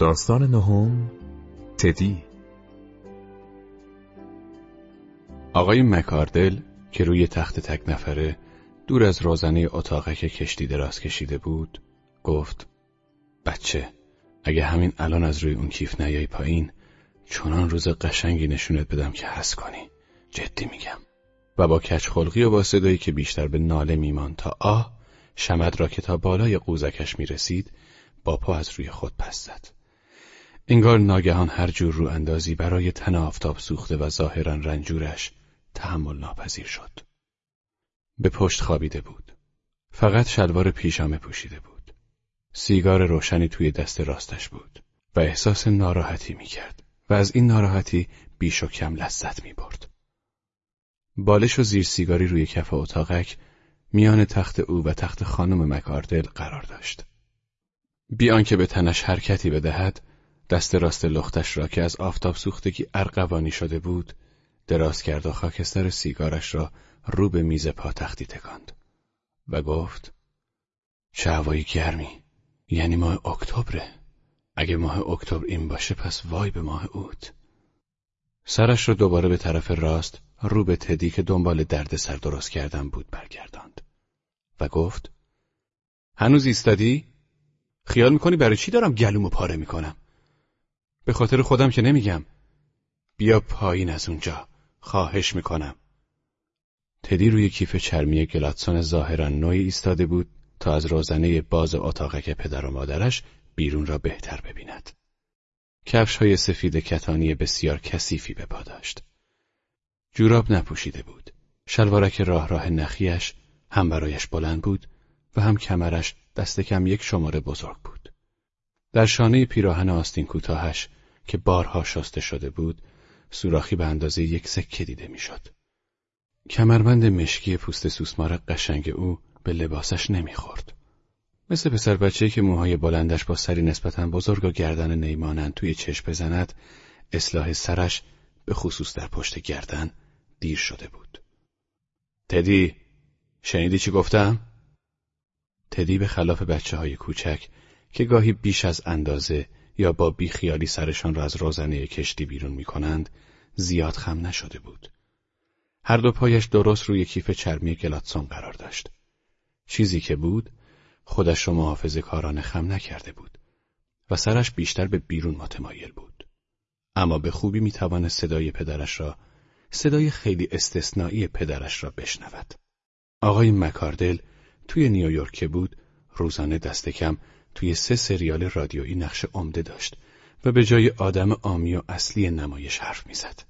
داستان نهم تدی. آقای مکاردل که روی تخت تک نفره دور از روزنه اتاقه که کشتی دراز کشیده بود گفت بچه اگه همین الان از روی اون کیف نیای پایین چنان روز قشنگی نشونت بدم که حس کنی. جدی میگم. و با کچ خلقی و با صدایی که بیشتر به ناله میمان تا آه شمد را که تا بالای قوزکش می‌رسید با پا از روی خود پس زد. انگار ناگهان هر جور رو اندازی برای تن آفتاب سوخته و ظاهرا رنجورش تحمل ناپذیر شد. به پشت خوابیده بود. فقط شلوار پیژامه پوشیده بود. سیگار روشنی توی دست راستش بود و احساس ناراحتی می کرد و از این ناراحتی بیش و کم لذت می برد. بالش و زیر سیگاری روی کف اتاقک میان تخت او و تخت خانم مکاردل قرار داشت. بیان که به تنش حرکتی بدهد دست راست لختش را که از آفتاب سوختگی ارغوانی شده بود دراز کرد و خاکستر سیگارش را رو به میز پاتختی تکاند و گفت چه هوایی گرمی یعنی ماه اکتبره اگه ماه اکتبر این باشه پس وای به ماه اوت سرش را دوباره به طرف راست رو به تدی که دنبال درد سر درست کردن بود برگرداند و گفت هنوز ایستادی؟ خیال می‌کنی برای چی دارم گلومو پاره می‌کنم؟ به خاطر خودم که نمیگم. بیا پایین از اونجا. خواهش می‌کنم. تدی روی کیف چرمی گلاتسون ظاهرا نوعی ایستاده بود تا از روزنه باز اتاقک پدر و مادرش بیرون را بهتر ببیند. کفش های سفید کتانی بسیار کثیفی به پا داشت. جوراب نپوشیده بود. شلوارک راه راه نخیش هم برایش بلند بود و هم کمرش دست کم یک شماره بزرگ بود. در شانه پیراهن آستین کوتاهش که بارها شسته شده بود سوراخی به اندازه یک سکه دیده می‌شد. کمربند مشکی پوست سوسمار قشنگ او به لباسش نمی‌خورد. مثل پسر بچه که موهای بلندش با سری نسبتا بزرگ و گردن نیمانند توی چشم بزند اصلاح سرش به خصوص در پشت گردن دیر شده بود. تدی شنیدی چی گفتم؟ تدی به خلاف بچه های کوچک که گاهی بیش از اندازه یا با بیخیالی سرشان را از روزنه کشتی بیرون می کنند زیاد خم نشده بود. هر دو پایش درست روی کیف چرمی گلاتسون قرار داشت. چیزی که بود خودش را محافظ کاران خم نکرده بود و سرش بیشتر به بیرون متمایل بود. اما به خوبی می صدای پدرش را صدای خیلی استثنایی پدرش را بشنود. آقای مکاردل توی نیویورک بود روزانه دست کم توی سه سریال رادیویی نقش عمده داشت و به جای آدم آمی و اصلی نمایش حرف می‌زد.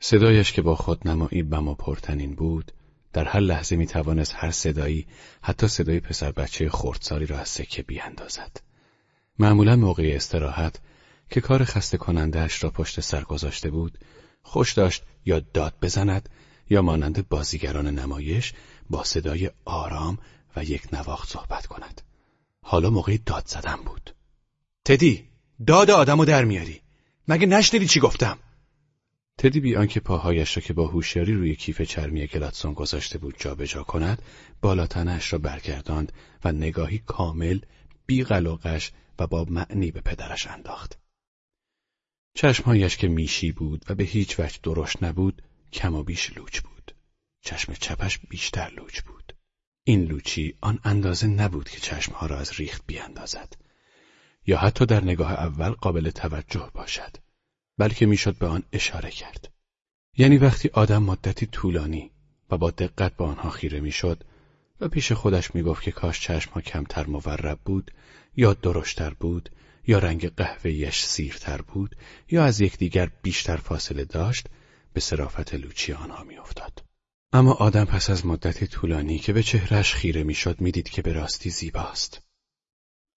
صدایش که با خود نمایی و پرتنین بود، در هر لحظه می توانست هر صدایی حتی صدای پسر بچه خردسالی را از سکه بیاندازد. معمولا موقع استراحت که کار خسته کنندهش را پشت سر گذاشته بود، خوش داشت یا داد بزند یا مانند بازیگران نمایش با صدای آرام و یک نواخت صحبت کند. حالا موقع داد زدن بود. تدی داد آدمو در میاری. مگه نشنیدی چی گفتم؟ تدی بی آنکه پاهایش را که با هوشیاری روی کیف چرمی گلاتسون گذاشته بود جابجا جا کند بالاتنش را برگرداند و نگاهی کامل بی و با معنی به پدرش انداخت. چشمهایش که میشی بود و به هیچ وجه درشت نبود کم و بیش لوچ بود. چشم چپش بیشتر لوچ بود. این لوچی آن اندازه نبود که چشمها را از ریخت بیاندازد یا حتی در نگاه اول قابل توجه باشد بلکه می‌شد به آن اشاره کرد یعنی وقتی آدم مدتی طولانی و با دقت به آنها خیره می‌شد و پیش خودش می‌گفت که کاش چشمها کمتر مورب بود یا درشتر بود یا رنگ قهوه‌ایش سیرتر بود یا از یکدیگر بیشتر فاصله داشت به صرافت لوچی آنها میافتاد. اما آدم پس از مدتی طولانی که به چهرش خیره می‌شد می‌دید که به راستی زیباست.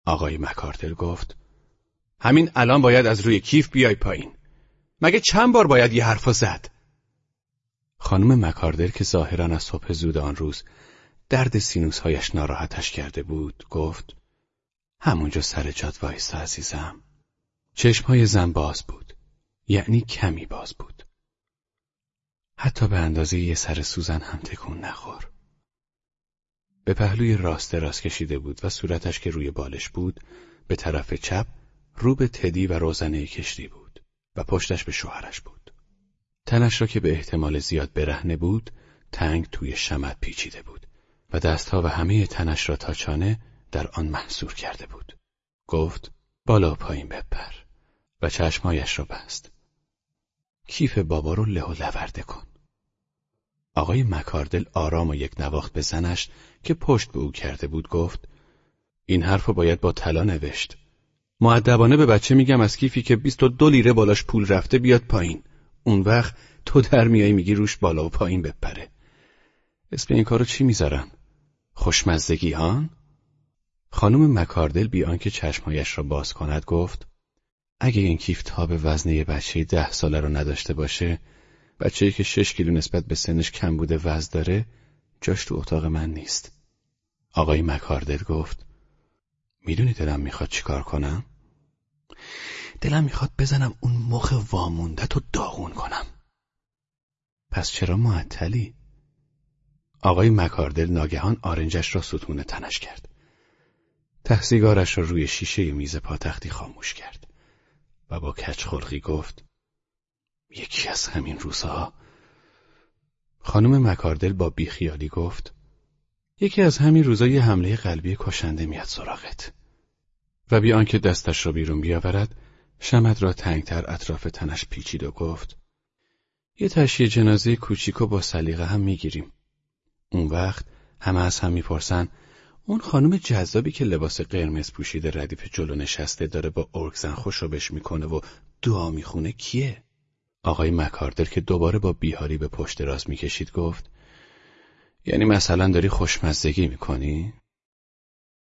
آقای مکاردل گفت همین الان باید از روی کیف بیای پایین. مگه چند بار باید یه حرفا زد؟ خانم مکاردل که ظاهرا از صبح زود آن روز درد سینوسهایش ناراحتش کرده بود گفت همونجا سر جاد وایستا عزیزم چشمهای زن باز بود یعنی کمی باز بود حتی به اندازه یه سر سوزن هم تکون نخور به پهلوی راست دراز کشیده بود و صورتش که روی بالش بود به طرف چپ رو به تدی و روزنه کشتی بود و پشتش به شوهرش بود تنش را که به احتمال زیاد برهنه بود تنگ توی شمد پیچیده بود و دستها و همه تنش را تا چانه در آن محصور کرده بود. گفت بالا پایین بپر و چشمایش را بست. کیف بابا رو له و لورده کن. آقای مکاردل آرام و یک نواخت به زنش که پشت به او کرده بود گفت این حرف باید با طلا نوشت. معدبانه به بچه میگم از کیفی که بیست و دو لیره بالاش پول رفته بیاد پایین. اون وقت تو در میای میگی روش بالا و پایین بپره. اسم این کارو چی می‌ذارن؟ خوشمزدگی هان؟ خانم مکاردل بی آنکه چشمهایش را باز کند گفت اگه این کیف تاب وزنه بچه ده ساله رو نداشته باشه بچه‌ای که شش کیلو نسبت به سنش کم بوده وزن داره جاش تو اتاق من نیست آقای مکاردل گفت می‌دونی دلم می‌خواد چیکار کنم؟ دلم می‌خواد بزنم اون مخ وامونده تو داغون کنم پس چرا معطلی؟ آقای مکاردل ناگهان آرنجش را ستون تنش کرد. تحصیگارش را روی شیشه میز پاتختی خاموش کرد و با کچ خلقی گفت یکی از همین روزها. خانم مکاردل با بیخیالی گفت یکی از همین روزا حمله قلبی کشنده میاد سراغت. و بی آنکه دستش را بیرون بیاورد شمد را تنگتر اطراف تنش پیچید و گفت یه تشیه جنازه کوچیکو با سلیقه هم می‌گیریم. اون وقت همه از هم می‌پرسن اون خانم جذابی که لباس قرمز پوشیده ردیف جلو نشسته داره با ارکزن خوشابش می‌کنه و دعا می‌خونه کیه؟ آقای مکاردر که دوباره با بیهاری به پشت راست می‌کشید گفت یعنی مثلا داری خوشمزدگی می‌کنی؟